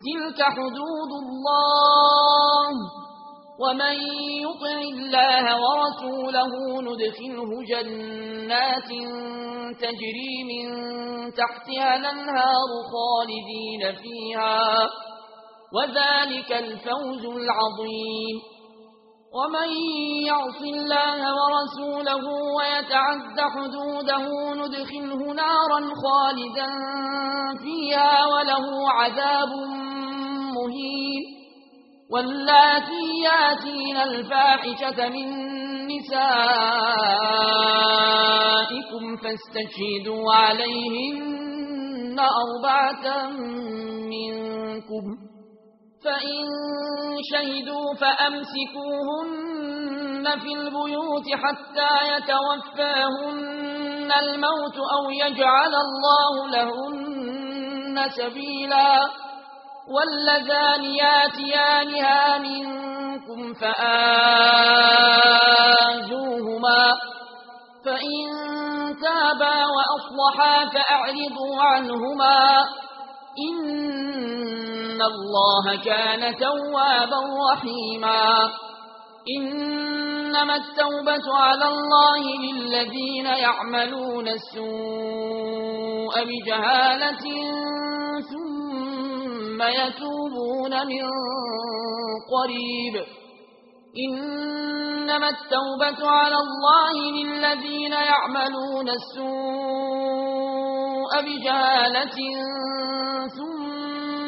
تلك حدود الله ومن يطع الله ورسوله ندخله جنات تجري من تحتها الانهار خالدين فيها وذلك الفوز العظيم ومن يعص الله ورسوله ويتعد حدوده ندخله نارا خالدا فيها وله عذاب مهين واللاتي ياتين الفاحشة من نسائكم فاستشهدوا عليهن أربعة منكم فإن شهدوا فأمسكوهن في البيوت حتى يتوفاهن الموت أو يجعل الله لهن سبيلا واللذان ياتيانها منكم فآذوهما فإن تابا وأصلحا فأعرضوا عنهما إن الله كان توابا رحيما إنما التوبة على الله للذين يعملون السوء بجهالة ثم يتوبون من قريب إنما التوبة على الله للذين يعملون السوء بجهالة ثم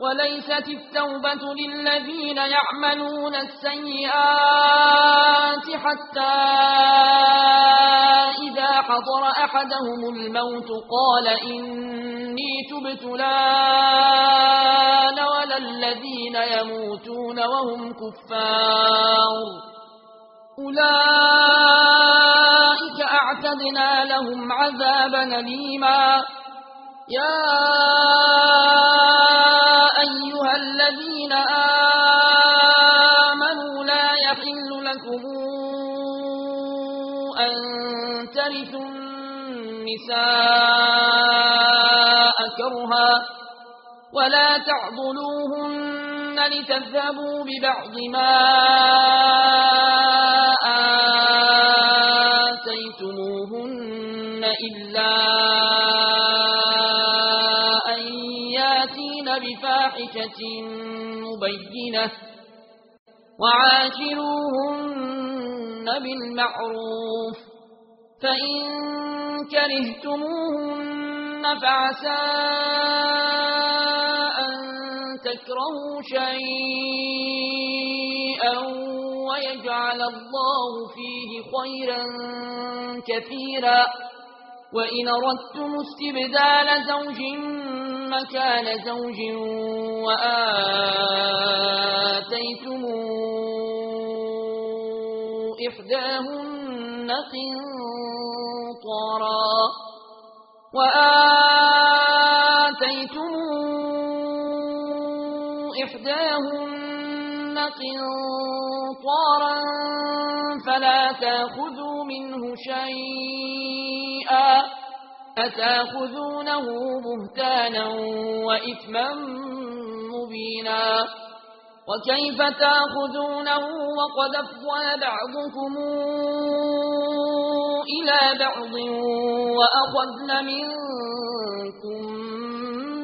وليست التوبة للذين يعملون السيئات حتى إذا حضر أحدهم الموت قال إني تبت لان ولا الذين يموتون وهم كفار أولئك أعتدنا لهم عذابا نليما يا ترثوا النساء كرها ولا تعضلوهن لتذهبوا ببعض ما آتيتموهن إلا أن ياتين بفاحشة مبينة وعاشروهن بالمعروف فإن كرهتموهن فعسى أن تكرهوا شيئا ويجعل الله فيه خيرا كثيرا وإن أردتم استبدال زوج مكان زوج وآتيتم إحداهن قنطارا وآتيتم إحداهن قنطارا فلا تأخذوا منه شيئا. أتاخذونه بهتانا وإثما مبينا. وكيف تأخذونه وقد أفضل بعضكم إلى بعض وأخذن منكم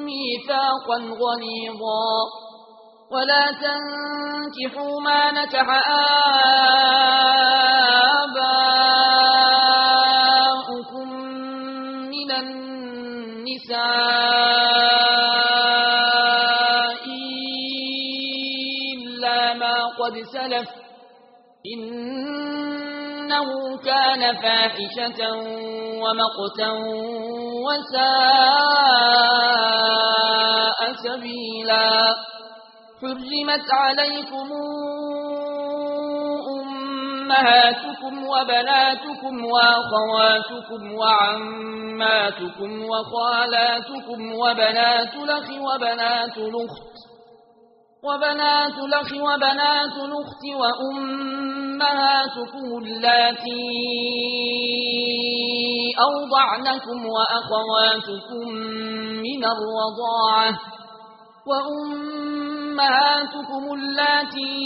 ميثاقا غليظا ولا تنكحوا ما نكح آباؤكم إلا ما قد سلف إنه كان فاحشة ومقتا وساء سبيلا حرمت عليكم أمهاتكم وبناتكم وأخواتكم وعماتكم وخالاتكم وبنات لخ وبنات لخت وبنات لخ وبنات نخت وأمهاتكم اللاتي أوضعنكم وأخواتكم من الرضاعة وأمهاتكم اللاتي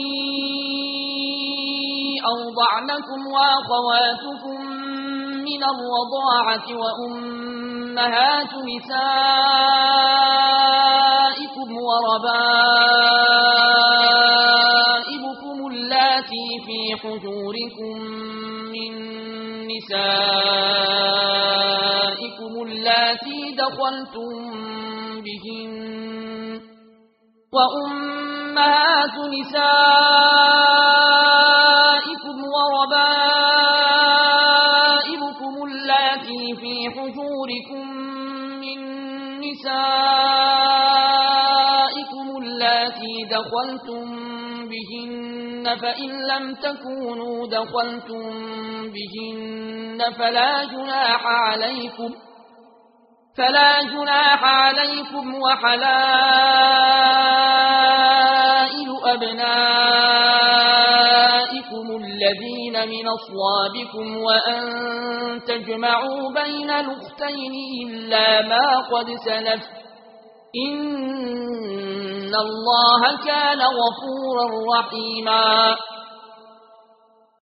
أوضعنكم وأخواتكم من الرضاعة وأمهات نسائكم وربائبكم اللاتي في حجوركم من نسائكم اللاتي دخلتم بهن وأمهات نسائكم دخلتم بهن فإن لم تكونوا دخلتم بهن فلا جناح عليكم فلا جناح عليكم وحلائل أبنائكم الذين من أصلابكم وأن تجمعوا بين الأختين إلا ما قد سلف إن الله كان غفورا رحيما